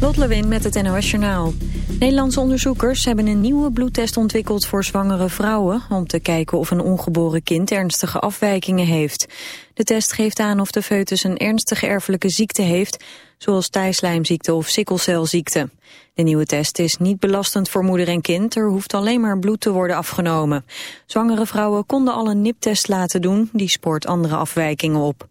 Lot Lewin met het NOS Journaal. Nederlandse onderzoekers hebben een nieuwe bloedtest ontwikkeld voor zwangere vrouwen... om te kijken of een ongeboren kind ernstige afwijkingen heeft. De test geeft aan of de foetus een ernstige erfelijke ziekte heeft... zoals thijslijmziekte of sikkelcelziekte. De nieuwe test is niet belastend voor moeder en kind. Er hoeft alleen maar bloed te worden afgenomen. Zwangere vrouwen konden al een niptest laten doen. Die spoort andere afwijkingen op.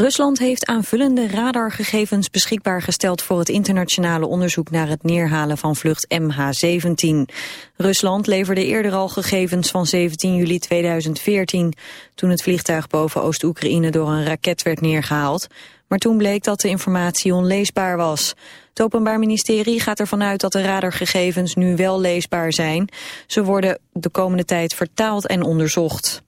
Rusland heeft aanvullende radargegevens beschikbaar gesteld voor het internationale onderzoek naar het neerhalen van vlucht MH17. Rusland leverde eerder al gegevens van 17 juli 2014, toen het vliegtuig boven Oost-Oekraïne door een raket werd neergehaald. Maar toen bleek dat de informatie onleesbaar was. Het Openbaar Ministerie gaat ervan uit dat de radargegevens nu wel leesbaar zijn. Ze worden de komende tijd vertaald en onderzocht.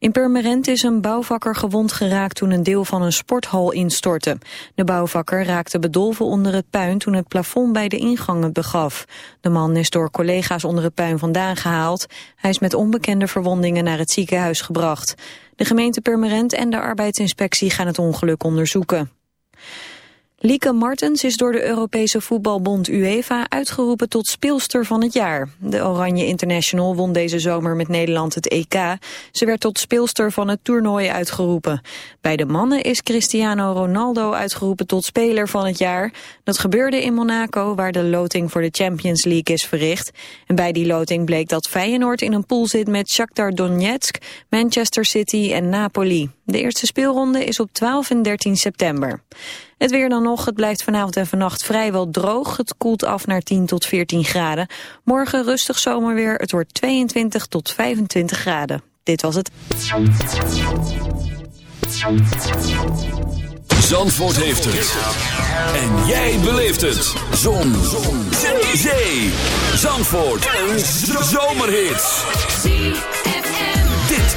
In Purmerend is een bouwvakker gewond geraakt toen een deel van een sporthal instortte. De bouwvakker raakte bedolven onder het puin toen het plafond bij de ingangen begaf. De man is door collega's onder het puin vandaan gehaald. Hij is met onbekende verwondingen naar het ziekenhuis gebracht. De gemeente Purmerend en de arbeidsinspectie gaan het ongeluk onderzoeken. Lieke Martens is door de Europese voetbalbond UEFA uitgeroepen tot speelster van het jaar. De Oranje International won deze zomer met Nederland het EK. Ze werd tot speelster van het toernooi uitgeroepen. Bij de mannen is Cristiano Ronaldo uitgeroepen tot speler van het jaar. Dat gebeurde in Monaco, waar de loting voor de Champions League is verricht. En bij die loting bleek dat Feyenoord in een pool zit met Shakhtar Donetsk, Manchester City en Napoli. De eerste speelronde is op 12 en 13 september. Het weer dan nog, het blijft vanavond en vannacht vrijwel droog. Het koelt af naar 10 tot 14 graden. Morgen rustig zomerweer, het wordt 22 tot 25 graden. Dit was het. Zandvoort heeft het. En jij beleeft het. Zon. Zon. Zee. Zandvoort. Een zomerhit.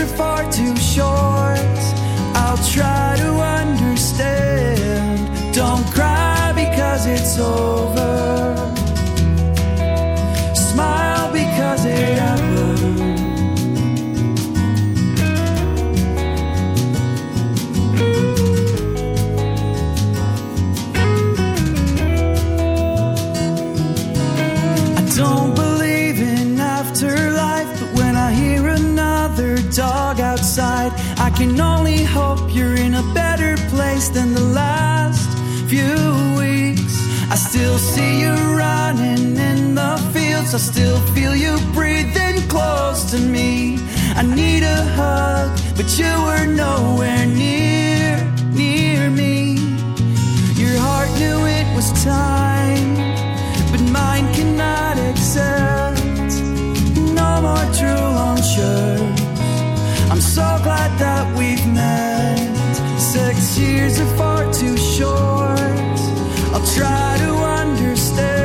are far too dog outside. I can only hope you're in a better place than the last few weeks. I still see you running in the fields. I still feel you breathing close to me. I need a hug, but you were nowhere near, near me. Your heart knew it was time, but mine cannot accept no more true, I'm. I'm so glad that we've met. Six years are far too short. I'll try to Don't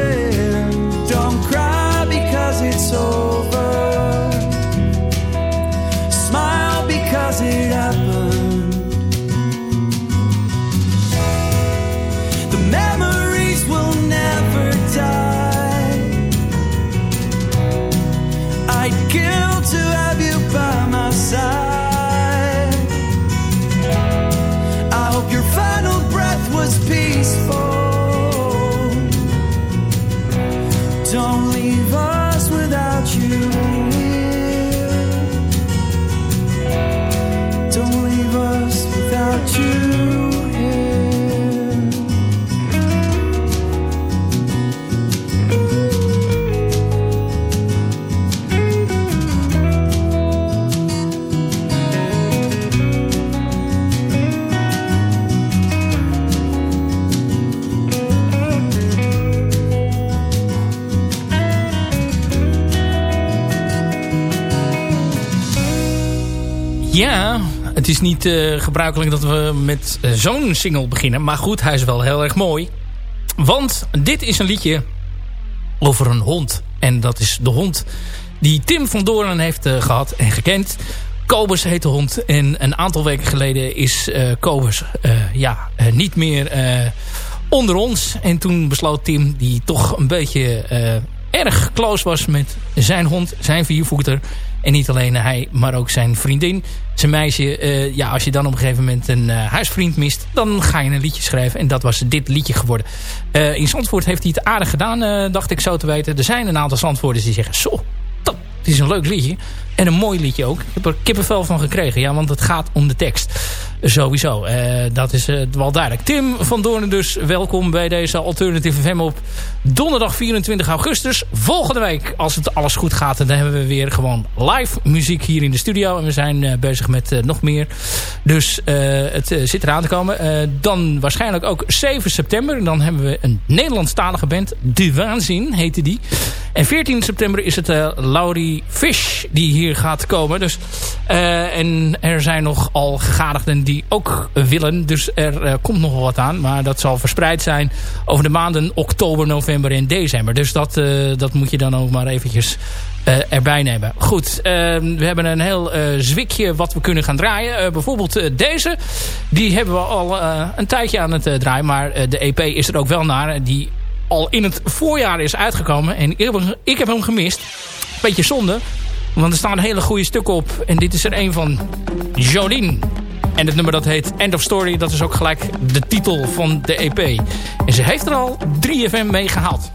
Ja, het is niet uh, gebruikelijk dat we met zo'n single beginnen. Maar goed, hij is wel heel erg mooi. Want dit is een liedje over een hond. En dat is de hond die Tim van Doorn heeft uh, gehad en gekend. Kobus heet de hond. En een aantal weken geleden is Kobus ja, niet meer onder ons. En toen besloot Tim, die toch een beetje erg close was met zijn hond, zijn viervoeter en niet alleen hij, maar ook zijn vriendin. Zijn meisje, uh, ja, als je dan op een gegeven moment een uh, huisvriend mist... dan ga je een liedje schrijven. En dat was dit liedje geworden. Uh, in Zandvoort heeft hij het aardig gedaan, dacht ik zo te weten. Er zijn een aantal Zandvoorters die zeggen... zo, dat is een leuk liedje. En een mooi liedje ook. Ik heb er kippenvel van gekregen. Ja, want het gaat om de tekst. Sowieso. Uh, dat is uh, wel duidelijk. Tim van Doornen dus. Welkom bij deze Alternative FM op donderdag 24 augustus. Volgende week, als het alles goed gaat... dan hebben we weer gewoon live muziek hier in de studio. En we zijn uh, bezig met nog meer. Dus het zit eraan te komen. dan waarschijnlijk ook 7 september. Dan hebben we een Nederlandstalige band. De Waanzin heette die. En 14 september is het Laurie Fish die hier gaat komen. Dus, uh, en er zijn nog al gegadigden die ook willen. Dus er uh, komt nog wat aan. Maar dat zal verspreid zijn over de maanden oktober, november en december. Dus dat, uh, dat moet je dan ook maar eventjes erbij nemen. Goed, we hebben een heel zwikje wat we kunnen gaan draaien. bijvoorbeeld deze. Die hebben we al een tijdje aan het draaien. Maar de EP is er ook wel naar. Die al in het voorjaar is uitgekomen. En ik heb, hem gemist. Beetje zonde. Want er staan hele goede stukken op. En dit is er een van Jolien. En het nummer dat heet End of Story. Dat is ook gelijk de titel van de EP. En ze heeft er al 3FM mee gehaald.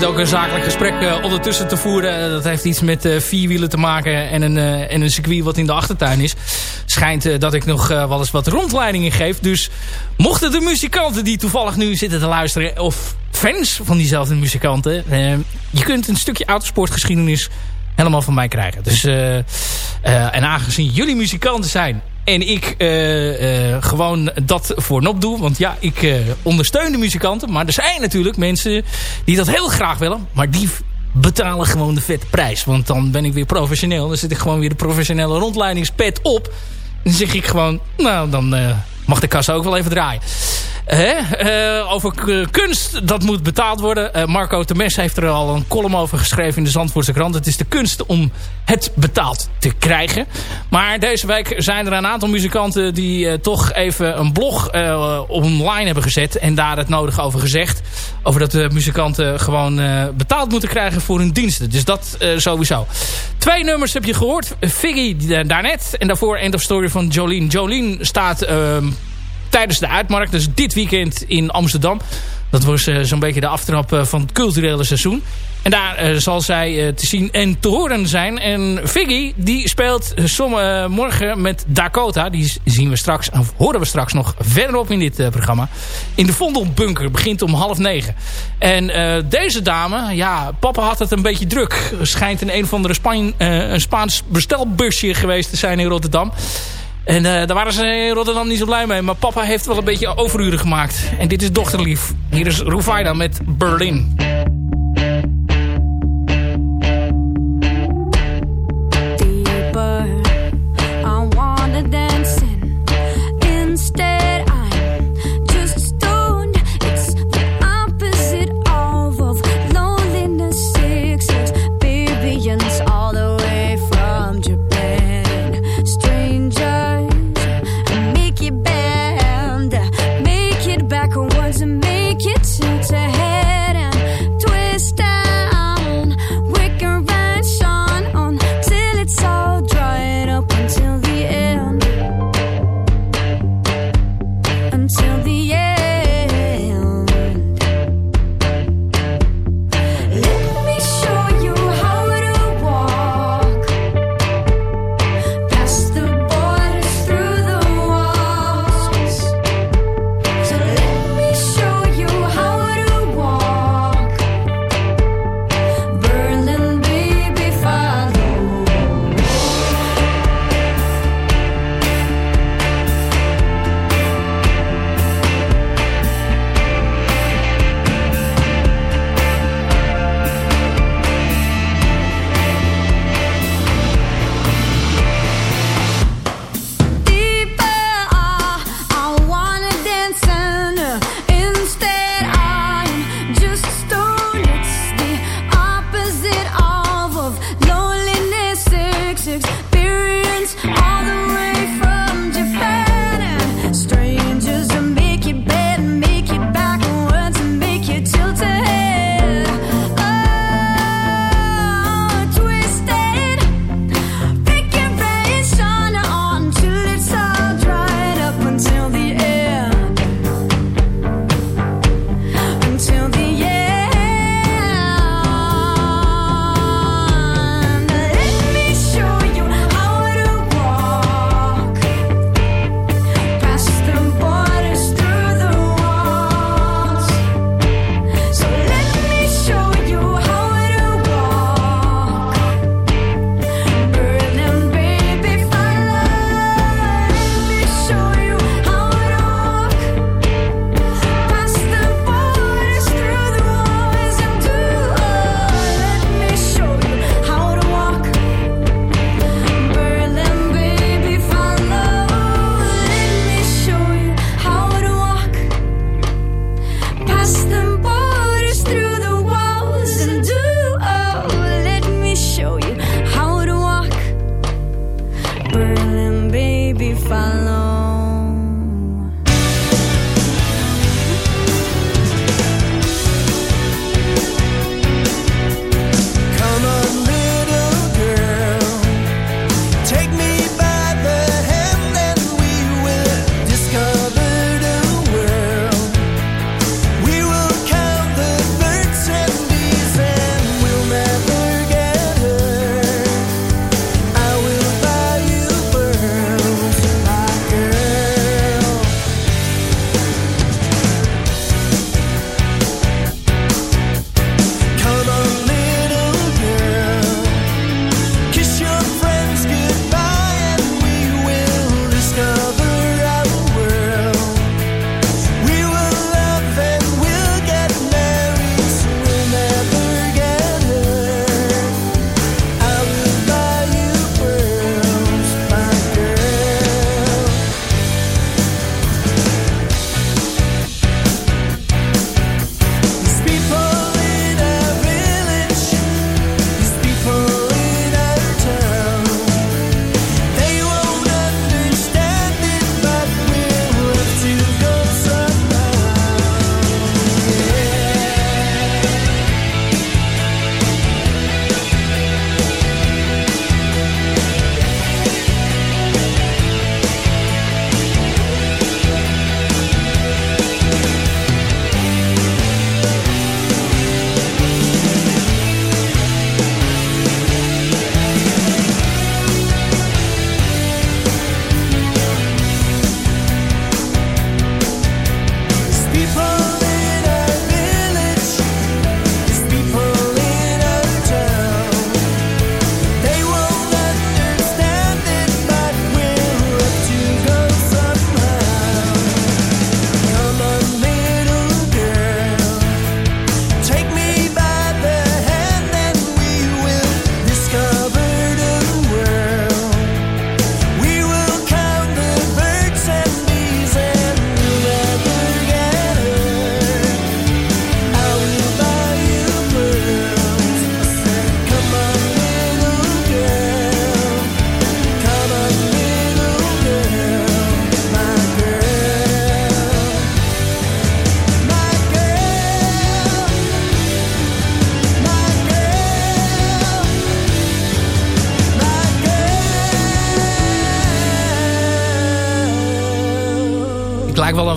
Zit ook een zakelijk gesprek uh, ondertussen te voeren. Dat heeft iets met uh, vierwielen te maken en een, en een circuit wat in de achtertuin is. Schijnt dat ik nog wel eens wat rondleidingen geef. Dus mochten de muzikanten die toevallig nu zitten te luisteren... of fans van diezelfde muzikanten... je kunt een stukje autosportgeschiedenis helemaal van mij krijgen. Dus, en aangezien jullie muzikanten zijn en ik uh, uh, gewoon dat voor nop doe. Want ja, ik uh, ondersteun de muzikanten. Maar er zijn natuurlijk mensen die dat heel graag willen. Maar die betalen gewoon de vette prijs. Want dan ben ik weer professioneel. Dan zit ik gewoon weer de professionele rondleidingspet op. En zeg ik gewoon, nou dan mag de kassa ook wel even draaien. Uh, over kunst, dat moet betaald worden. Uh, Marco Temes heeft er al een column over geschreven in de Zandvoortse krant. Het is de kunst om het betaald te krijgen. Maar deze week zijn er een aantal muzikanten die uh, toch even een blog online hebben gezet. En daar het nodige over gezegd. Over dat de muzikanten gewoon betaald moeten krijgen voor hun diensten. Dus dat sowieso. Twee nummers heb je gehoord. Figgy daarnet. En daarvoor End of Story van Jolene. Jolene staat ehm, tijdens de uitmarkt. Dus dit weekend in Amsterdam. Dat was uh, zo'n beetje de aftrap uh, van het culturele seizoen. En daar uh, zal zij te zien en te horen zijn. En Figgy, die speelt morgen met Dakota. Die zien we straks, of horen we straks nog verderop in dit programma. In de Vondelbunker, begint om half negen. En deze dame, ja, papa had het een beetje druk. Schijnt een een of andere een Spaans bestelbusje geweest te zijn in Rotterdam. En uh, daar waren ze in Rotterdam niet zo blij mee. Maar papa heeft wel een beetje overuren gemaakt. En dit is dochterlief. Hier is Rufaida met Berlin.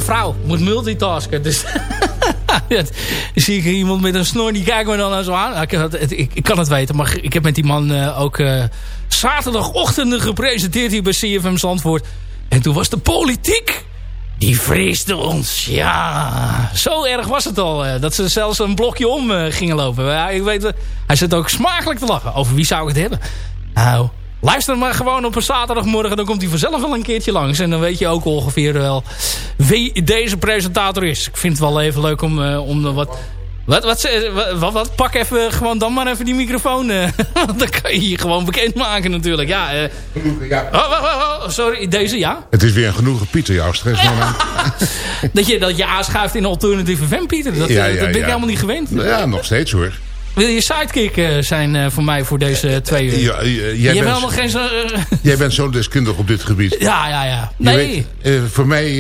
Vrouw. Moet multitasken. Dus zie ik iemand met een snor, die kijkt me dan nou zo aan. Ik, ik, ik, kan het weten, maar ik heb met die man uh, ook uh, zaterdagochtenden gepresenteerd hier bij CFM Zandvoort. En toen was de politiek... Die vreesde ons. Ja, zo erg was het al. Uh, dat ze zelfs een blokje om gingen lopen. Ik weet, hij zit ook smakelijk te lachen. Over wie zou ik het hebben? Nou, Luister maar gewoon op een zaterdagmorgen. Dan komt hij vanzelf wel een keertje langs. En dan weet je ook ongeveer wel wie deze presentator is. Ik vind het wel even leuk om, uh, om wat... Wat, wat, wat, wat, Pak even gewoon dan maar even die microfoon. Uh, dan kan je je gewoon bekendmaken natuurlijk. Ja, ja. Oh, oh, oh, sorry, deze ja? Het is weer een genoegen Pieter, jouw stressmoment. dat, je, dat je aanschuift in een alternatieve fan, Pieter. Dat, ja, ja, dat ben ik helemaal niet gewend. Ja, nog steeds hoor. Wil je sidekick uh, zijn uh, voor mij voor deze twee uur? Ja, jij, bent, helemaal geen jij bent zo deskundig op dit gebied. Ja, ja, ja. Nee. Weet, voor mij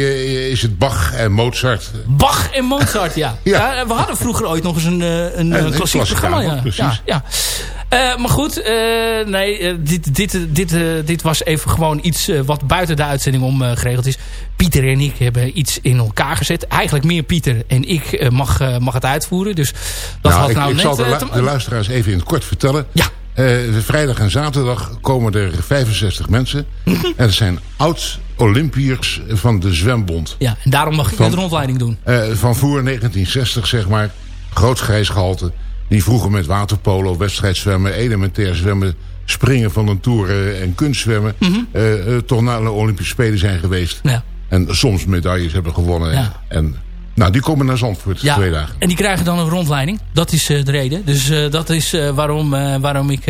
is het Bach en Mozart. Bach en Mozart, ja. ja. ja. we hadden vroeger ooit nog eens een, een, een klassiek programma. Ja. Precies. Ja, uh, maar goed, uh, nee, uh, dit, dit, dit, dit was even gewoon iets wat buiten de uitzending om geregeld is. Pieter en ik hebben iets in elkaar gezet. Eigenlijk meer Pieter en ik mag, mag het uitvoeren. Dus dat nou, had ik, nou ik net... zal de, de, luisteraars even in het kort vertellen. Ja. vrijdag en zaterdag komen er 65 mensen. Mhm. en dat zijn oud-Olympiërs van de Zwembond. Ja, en daarom mag ik van, de rondleiding doen. van voor 1960, zeg maar. Grootsgrijs gehalte. Die vroeger met waterpolo, wedstrijdzwemmen, elementair zwemmen... springen van een toer en kunstzwemmen... Mm -hmm. uh, toch naar de Olympische Spelen zijn geweest. Ja. En soms medailles hebben gewonnen. Ja. En nou, die komen naar Zandvoort ja, twee dagen. En die krijgen dan een rondleiding. Dat is uh, de reden. Dus uh, dat is uh, waarom, waarom ik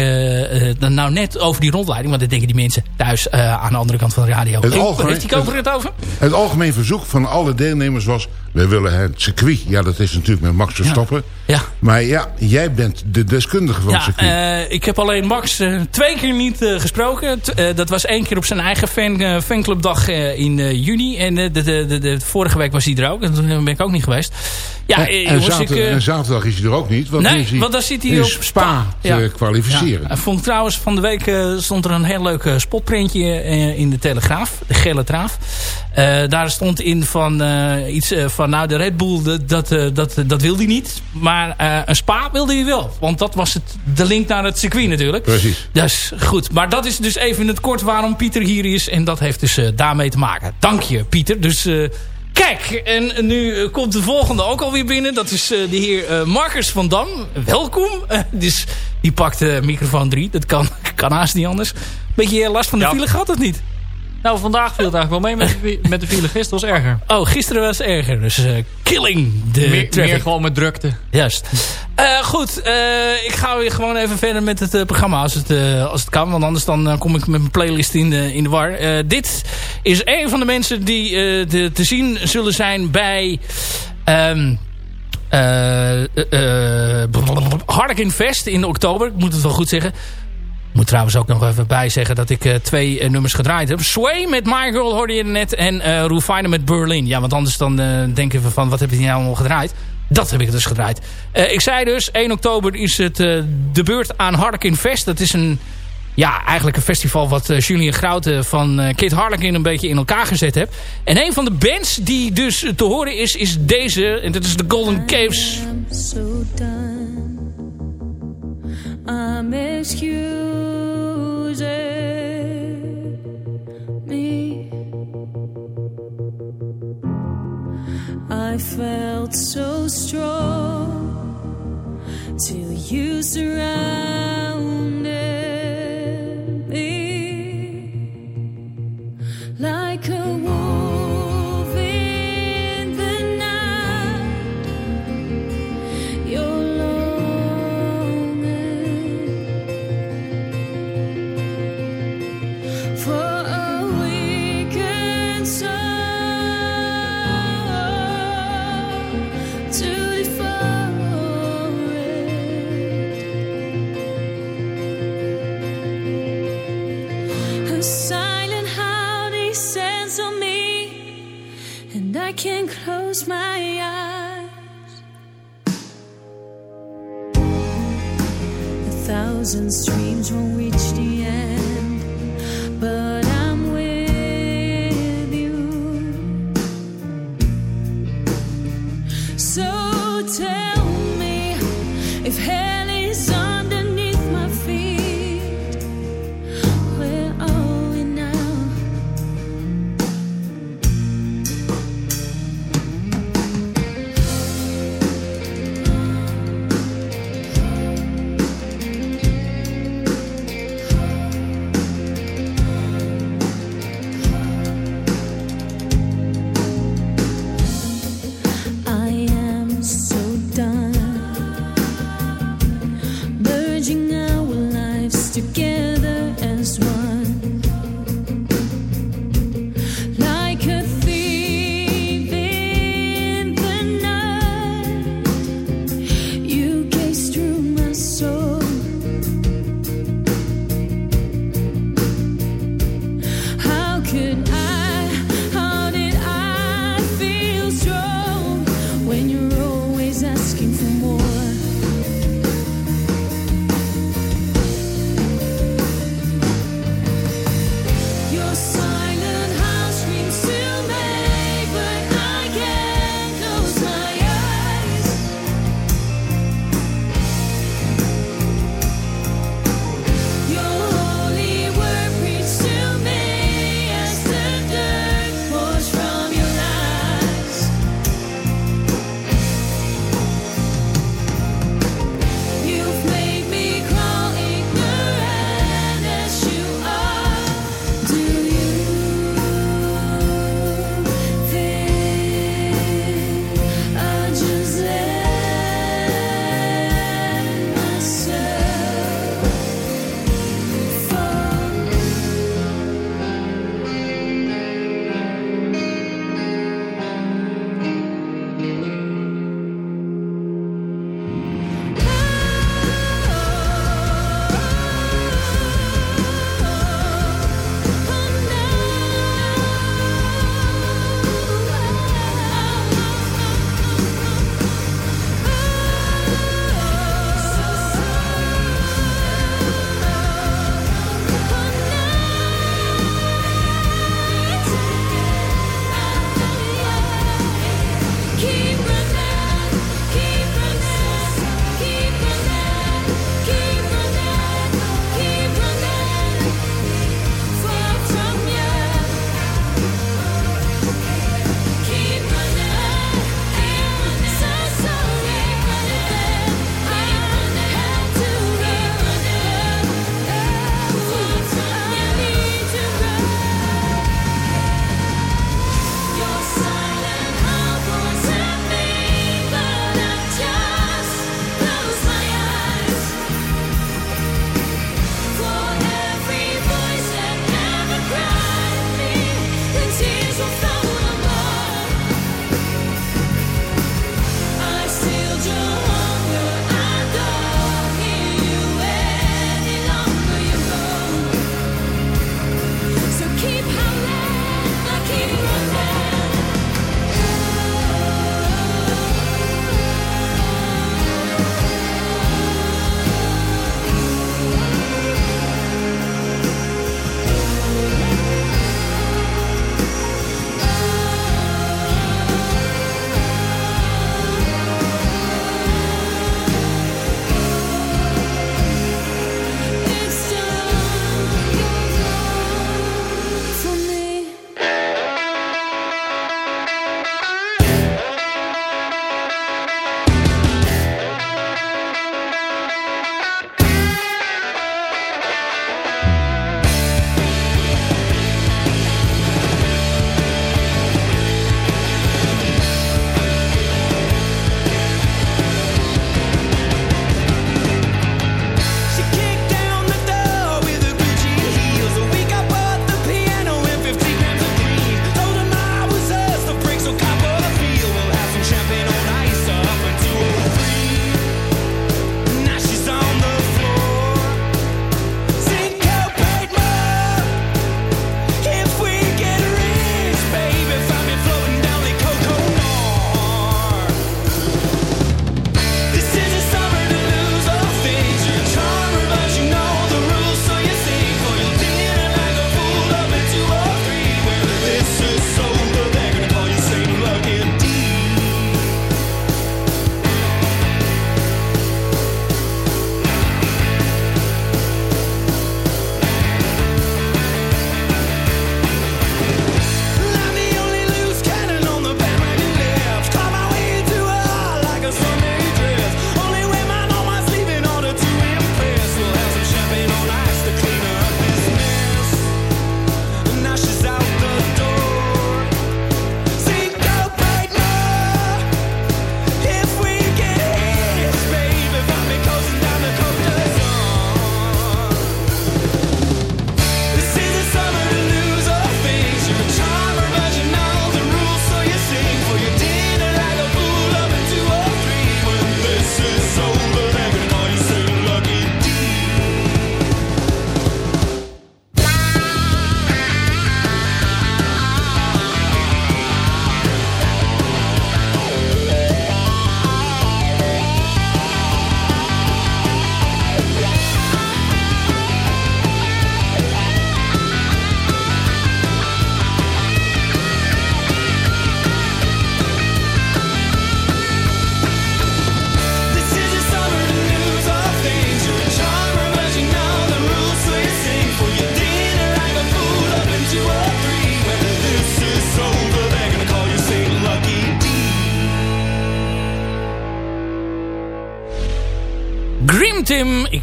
dan nou net over die rondleiding... want dat denken die mensen thuis aan de andere kant van de radio. Het algemeen, Heeft die het over? Het algemeen verzoek van alle deelnemers was... we willen het circuit. Ja, dat is natuurlijk met Max Verstappen. Ja. ja. Maar ja, jij bent de deskundige van ja, het circuit. ik heb alleen Max twee keer niet gesproken. T dat was één keer op zijn eigen fan, fanclubdag in juni. En de, de, de, de, vorige week was hij er ook. En toen ben ik ook niet geweest. Ja, en, en, zaterdag, ik, uh, en zaterdag is hij er ook niet. Want nee, is hij, want dan zit hij op Spa, te ja. kwalificeren. Ja. Vond trouwens, van de week stond er een heel leuk spotprintje in de Telegraaf. De Gele Traaf. daar stond in van iets van, nou de Red Bull, dat, dat, dat, dat wilde hij niet. Maar een Spa wilde hij wel. Want dat was het, de link naar het circuit natuurlijk. Precies. Dus goed. Maar dat is dus even in het kort waarom Pieter hier is. En dat heeft dus daarmee te maken. Dank je Pieter. Dus... Kijk, en nu komt de volgende ook alweer binnen. Dat is uh, de heer uh, Marcus van Dam. Welkom. Dus die pakt microfoon 3. Dat kan, kan haast niet anders. Beetje last van de ja. file gehad of niet? Nou, vandaag viel het eigenlijk wel mee met de, met de file. Gisteren was erger. Oh, gisteren was erger. Dus uh, killing de meer, gewoon met drukte. Juist. Uh, goed, uh, ik ga weer gewoon even verder met het programma als het, als het kan. Want anders dan kom ik met mijn playlist in de, in de war. dit is een van de mensen die de, te zien zullen zijn bij... Um, Harkin Fest in oktober. Ik moet het wel goed zeggen moet trouwens ook nog even bij zeggen dat ik uh, twee uh, nummers gedraaid heb. Sway met My Girl hoorde je net en uh, met Berlin. Ja, want anders dan denken we van wat heb je nou allemaal gedraaid? Dat heb ik dus gedraaid. ik zei dus, 1 oktober is het de beurt aan Harlequin Fest. Dat is een, ja, eigenlijk een festival wat Julian Grouten van Kid Harlequin een beetje in elkaar gezet heeft. En een van de bands die dus te horen is, is deze. En dat is de Golden Caves. Surrounded me. I felt so strong till you surround me. Like a wolf And streams won't reach the end, but I'm with you. So tell me if.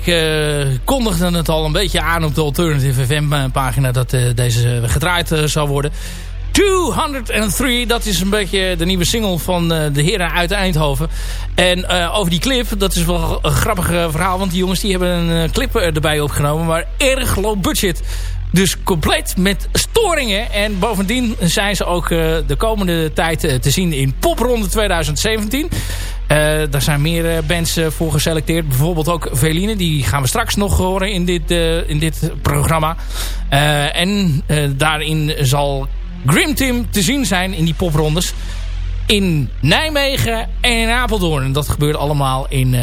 Ik uh, kondigde het al een beetje aan op de Alternative FM pagina dat uh, deze gedraaid zou worden. 203, dat is een beetje de nieuwe single van de heren uit Eindhoven. En over die clip, dat is wel een grappig verhaal. Want die jongens die hebben een clip erbij opgenomen. Maar erg low budget. Dus compleet met storingen. En bovendien zijn ze ook de komende tijd te zien in Popronde 2017. Uh, daar zijn meer bands voor geselecteerd. Bijvoorbeeld ook Veline. Die gaan we straks nog horen in dit, in dit programma. en daarin zal Grim Team te zien zijn in die poprondes. In Nijmegen en in Apeldoorn. Dat gebeurt allemaal in,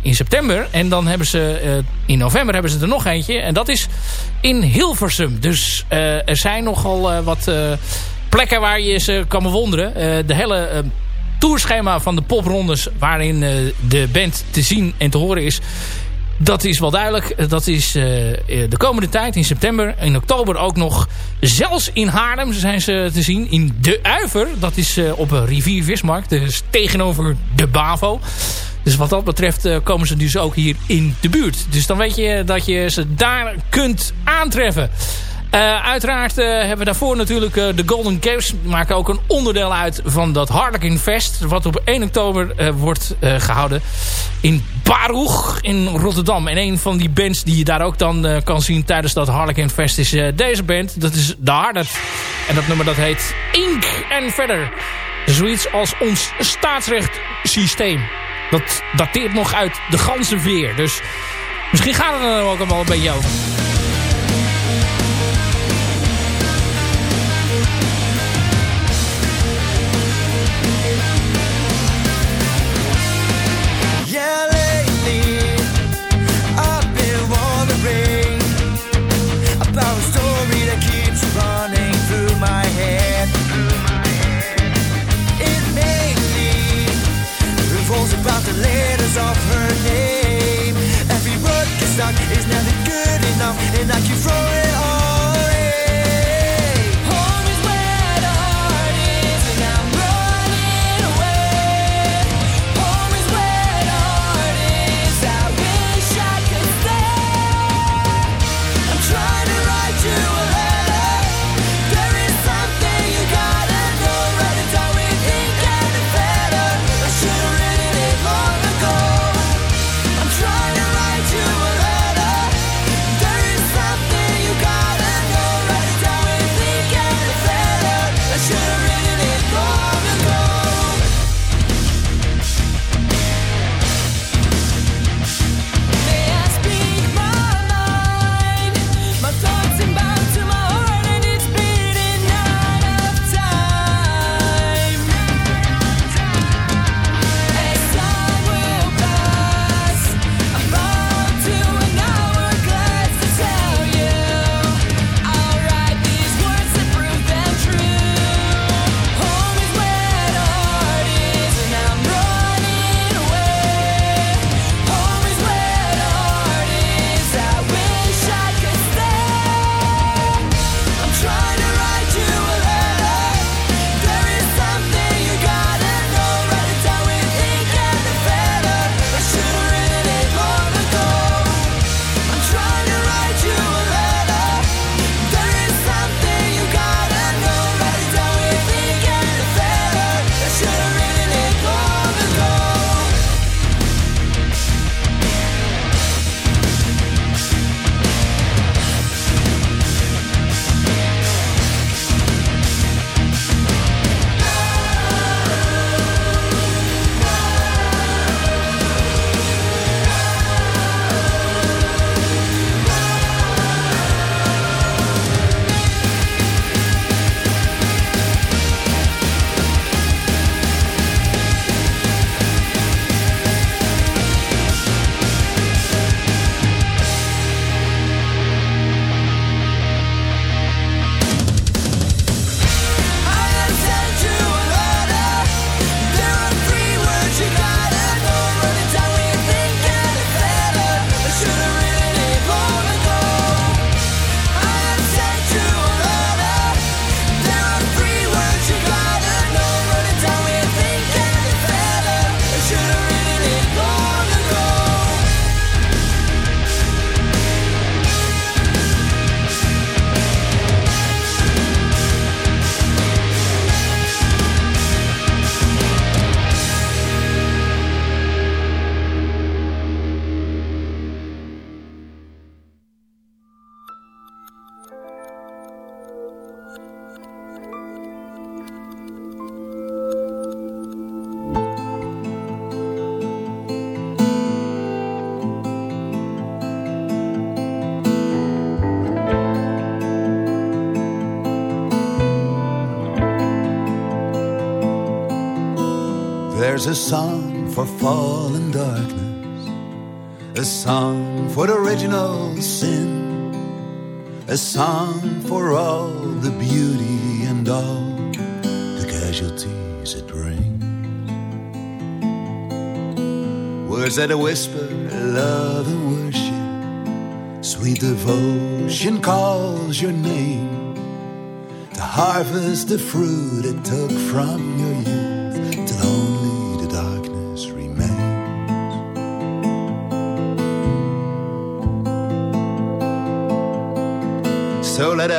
in september. En dan hebben ze in november hebben ze er nog eentje. En dat is in Hilversum. Dus er zijn nogal wat plekken waar je ze kan bewonderen. de hele tourschema van de poprondes waarin de band te zien en te horen is. Dat is wel duidelijk. Dat is uh, de komende tijd in september. In oktober ook nog. Zelfs in Haarlem zijn ze te zien. In De Uiver. Dat is uh, op rivier Vismarkt. Dus tegenover de Bavo. Dus wat dat betreft komen ze dus ook hier in de buurt. Dus dan weet je dat je ze daar kunt aantreffen. Uh, uiteraard uh, hebben we daarvoor natuurlijk uh, de Golden Caves. Maken ook een onderdeel uit van dat Harlequin Fest. Wat op 1 oktober wordt gehouden in Baruch in Rotterdam. En een van die bands die je daar ook dan kan zien tijdens dat Harlequin Fest is deze band. Dat is The Hardet. En dat nummer dat heet Ink en verder. Zoiets als ons staatsrechtssysteem. Dat dateert nog uit de ganse veer. Dus misschien gaat het er ook wel een beetje over. Of her name. Every word gets stuck is never good enough And I keep throwing A song for fallen darkness, a song for the original sin, a song for all the beauty and all the casualties it brings. Words that whisper love and worship, sweet devotion calls your name to harvest the fruit it took from your youth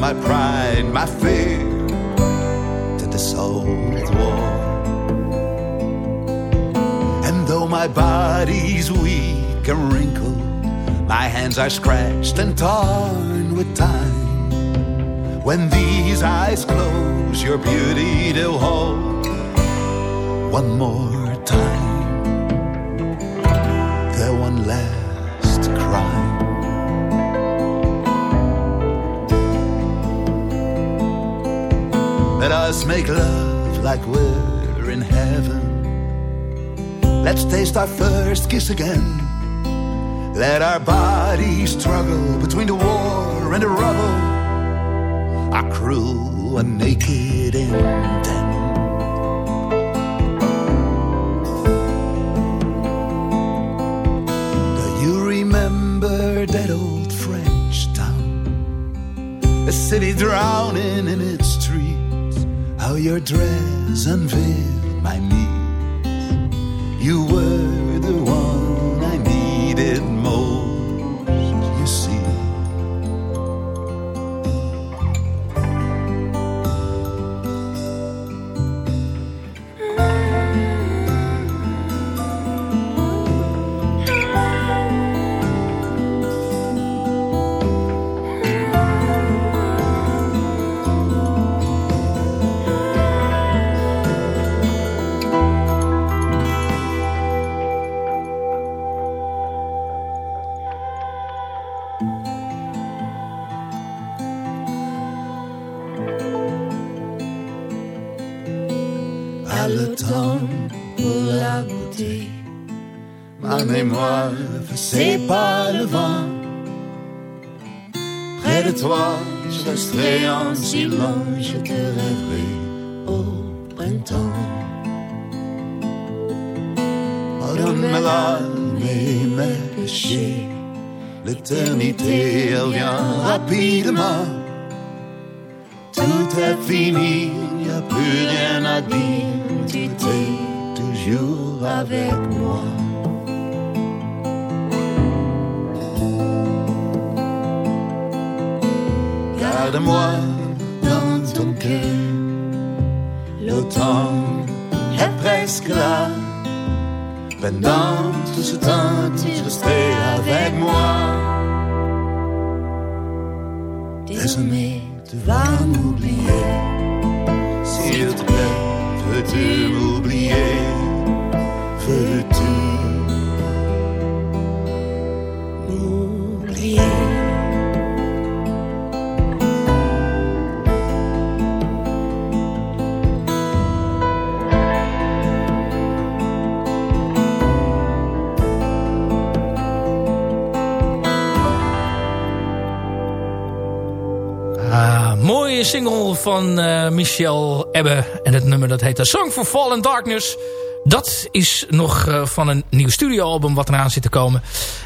my pride, my fear to this old war. And though my body's weak and wrinkled, my hands are scratched and torn with time. When these eyes close, your beauty they'll hold one more time. Their one last us make love like we're in heaven. Let's taste our first kiss again. Let our bodies struggle between the war and the rubble. Our crew are naked and. Do you remember that old French town? A city drowning in your dress unveiled my knees. You were the one resterai en silence, je te rêverai Ah, mooie single van uh, Michel Ebbe. En het nummer dat heet The Song for Fallen Darkness. Dat is nog uh, van een nieuw studioalbum wat eraan zit te komen.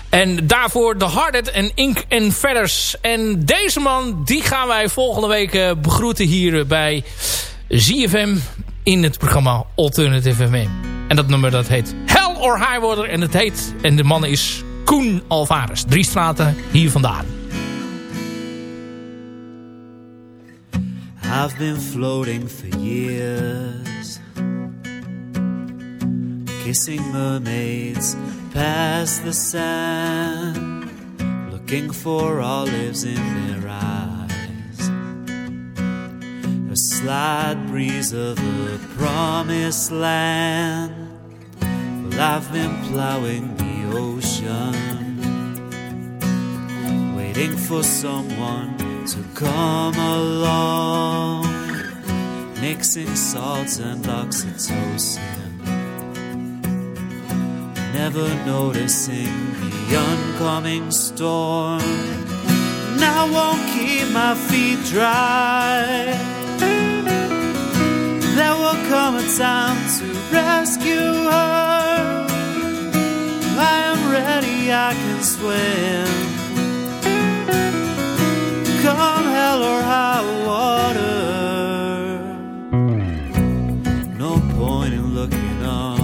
En daarvoor The Hearted en Ink and Feathers. En deze man, die gaan wij volgende week uh, begroeten hier bij ZFM in het programma Alternative FM. En dat nummer dat heet Hell or High Water. En, het heet, en de man is Koen Alvarez. Drie straten hier vandaan. I've been floating for years Kissing mermaids past the sand Looking for olives in their eyes. A slight breeze of the promised land Well, I've been plowing the ocean Waiting for someone to come along, mixing salts and oxytocin, never noticing the oncoming storm. I won't keep my feet dry. There will come a time to rescue her. I am ready, I can swim come hell or high water. No point in looking up.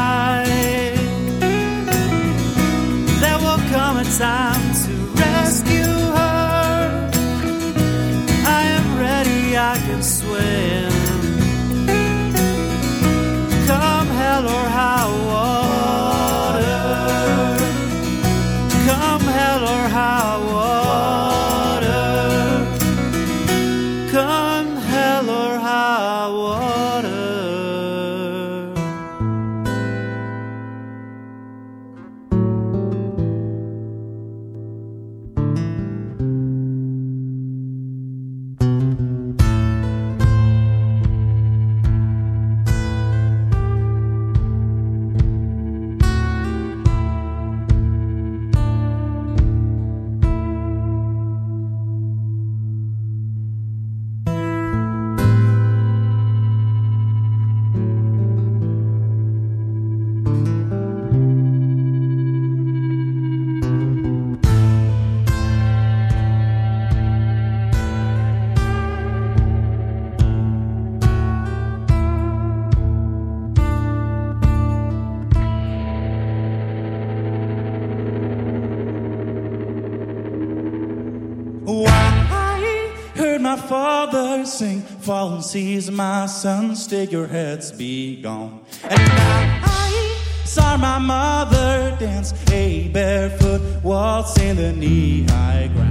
father sing, Fallen seas, my sons, take your heads, be gone. And I saw my mother dance a barefoot waltz in the knee-high grass. Sometimes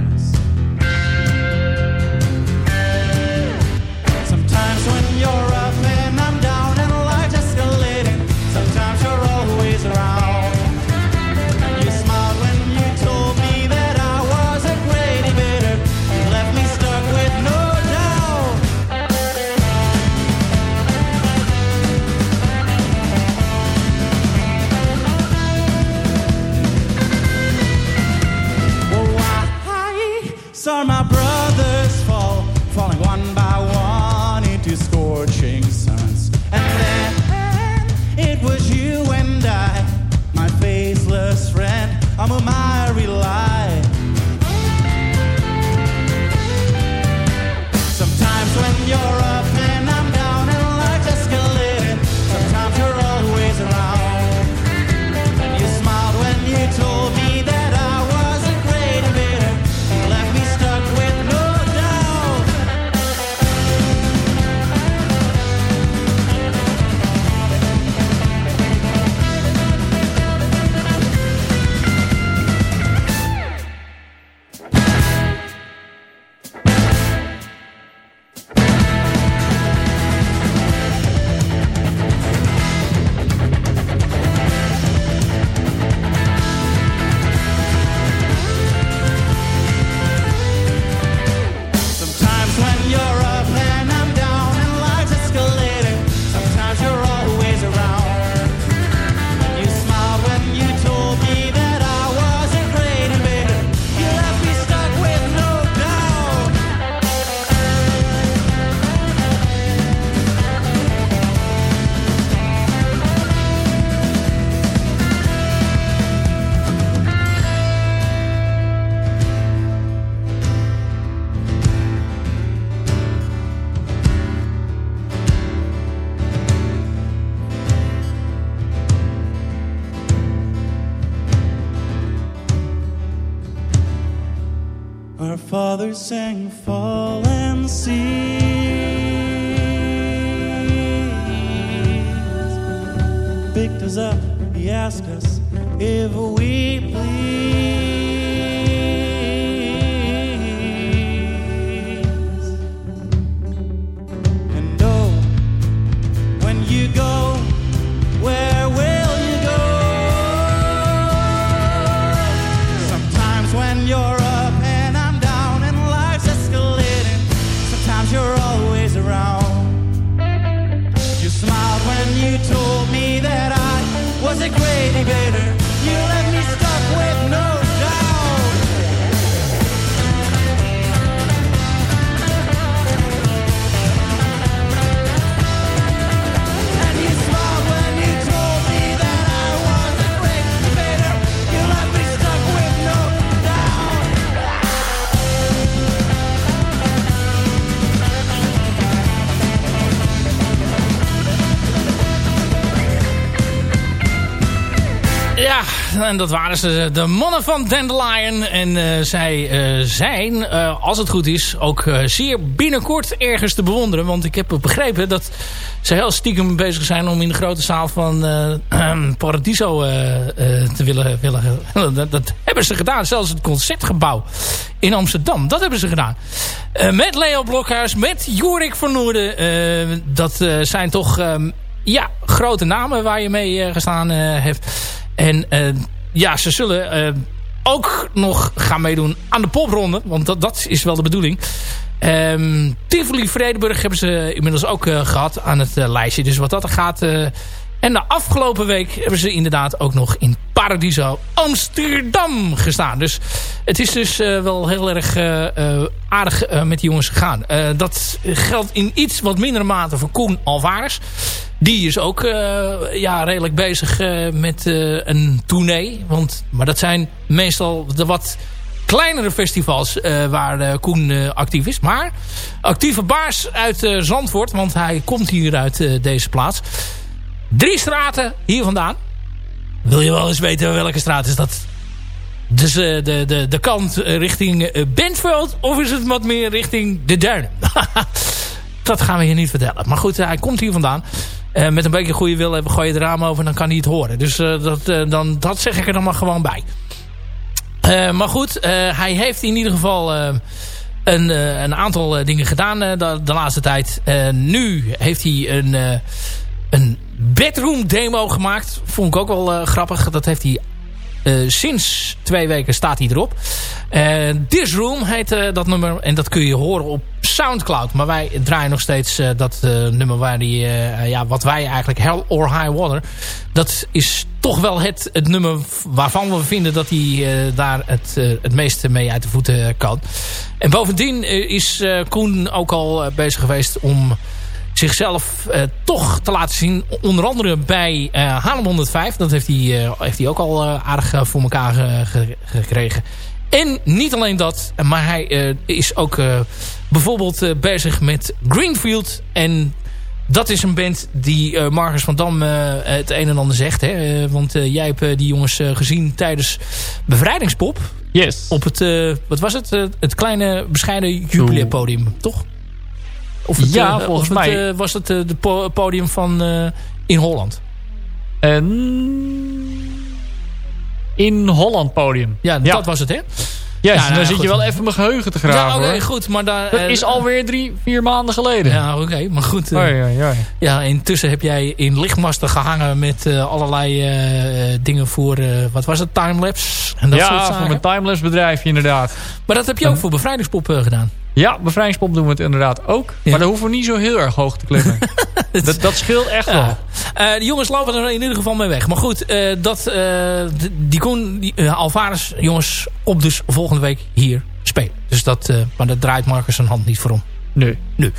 a great debater. You en dat waren ze, de mannen van Dandelion. En eh, zij eh, zijn, eh, als het goed is, ook eh, zeer binnenkort ergens te bewonderen. Want ik heb begrepen dat ze heel stiekem bezig zijn om in de grote zaal van eh, Paradiso eh, eh, te willen... willen dat, hebben ze gedaan, zelfs het Concertgebouw in Amsterdam. Dat hebben ze gedaan. Eh, met Leo Blokhuis, met Jorik van Noorden. Eh, dat eh, zijn toch ehm, ja, grote namen waar je mee eh, gestaan eh, hebt. En eh, ja, ze zullen eh, ook nog gaan meedoen aan de popronde. Want dat, dat is wel de bedoeling. Ehm Tivoli Vredenburg hebben ze inmiddels ook eh, gehad aan het lijstje. Dus wat dat gaat... en de afgelopen week hebben ze inderdaad ook nog in Paradiso Amsterdam gestaan. Dus het is dus eh, wel heel erg eh, eh, aardig met die jongens gegaan. Dat geldt in iets wat mindere mate voor Koen Alvarez. Die is ook ja, redelijk bezig met een tournee. Want, maar dat zijn meestal de wat kleinere festivals waar Koen actief is. Maar actieve baas uit Zandvoort, want hij komt hier uit deze plaats. Drie straten hier vandaan. Wil je wel eens weten welke straat is dat? Dus eh, de, de, de kant eh, richting eh, Bentveld of is het wat meer richting de Duinen? dat gaan we hier niet vertellen. Maar goed, hij komt hier vandaan. Met een beetje goede wil hebben, gooi je de raam over en dan kan hij het horen. Dus dat, dan, dat zeg ik er dan maar gewoon bij. Maar goed, hij heeft in ieder geval een, een aantal dingen gedaan de, de laatste tijd. Nu heeft hij een, een bedroom demo gemaakt. Vond ik ook wel eh, grappig. Dat heeft hij eh, sinds twee weken staat hij erop. Eh, This Room heet dat nummer. En dat kun je horen op Soundcloud. Maar wij draaien nog steeds dat nummer waar die, ja, wat wij eigenlijk Hell or High Water. Dat is toch wel het, het nummer waarvan we vinden dat hij daar het, het meeste mee uit de voeten kan. En bovendien is Koen ook al bezig geweest om zichzelf eh, toch te laten zien. Onder andere bij eh Haarlem 105. Dat heeft hij, eh, heeft hij ook al eh, aardig eh, voor elkaar ge- ge- gekregen. En niet alleen dat, maar hij eh, is ook eh, bijvoorbeeld eh, bezig met Greenfield. En dat is een band die eh Marcus van Dam eh, het een en ander zegt. Hè? Eh, want eh, jij hebt eh, die jongens eh, gezien tijdens Bevrijdingspop. Yes. Op het, eh, wat was het? Eh, het kleine bescheiden jubileumpodium, toch? Of het, Ja, eh, volgens het, mij. eh, was het het po podium van eh, in Holland. En in Holland podium. Ja, Ja. dat was het, hè? Yes, Ja, nou, dan zit goed. je wel even mijn geheugen te graven. ja, oké, goed. Maar daar, Dat eh, is alweer drie, vier maanden geleden. Ja, oké. maar goed. eh, Oei, oei, oei. ja, intussen heb jij in lichtmasten gehangen met eh, allerlei eh, dingen voor, eh, wat was het, timelapse en dat soort Ja, zaken. voor mijn timeless bedrijfje inderdaad. Maar dat heb je ook voor Bevrijdingspop eh, gedaan. Ja, bevrijdingspop doen we het inderdaad ook. Ja. Maar daar hoeven we niet zo heel erg hoog te klimmen. dat, dat scheelt echt wel. Eh, de jongens lopen er in ieder geval mee weg. Maar goed, eh, dat, eh, die Koen die, Alvarez, jongens, op dus volgende week hier spelen. Dus dat, maar dat draait Marcus zijn hand niet voor om. Nee. Nu.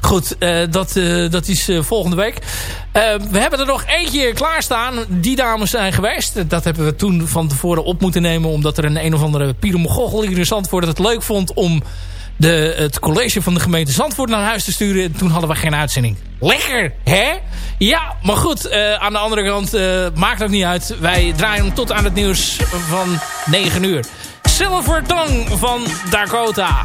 Goed, dat, dat is volgende week. We hebben er nog eentje klaarstaan. Die dames zijn geweest. Dat hebben we toen van tevoren op moeten nemen. Omdat er een een of andere Pieter Mogol hier in Zandvoort het leuk vond om de, het college van de gemeente Zandvoort naar huis te sturen. en Toen hadden we geen uitzending. Lekker, hè? Ja, maar goed. Eh, aan de andere kant eh, maakt ook niet uit. Wij draaien hem tot aan het nieuws van 9 uur. Silver Tongue van Dakota.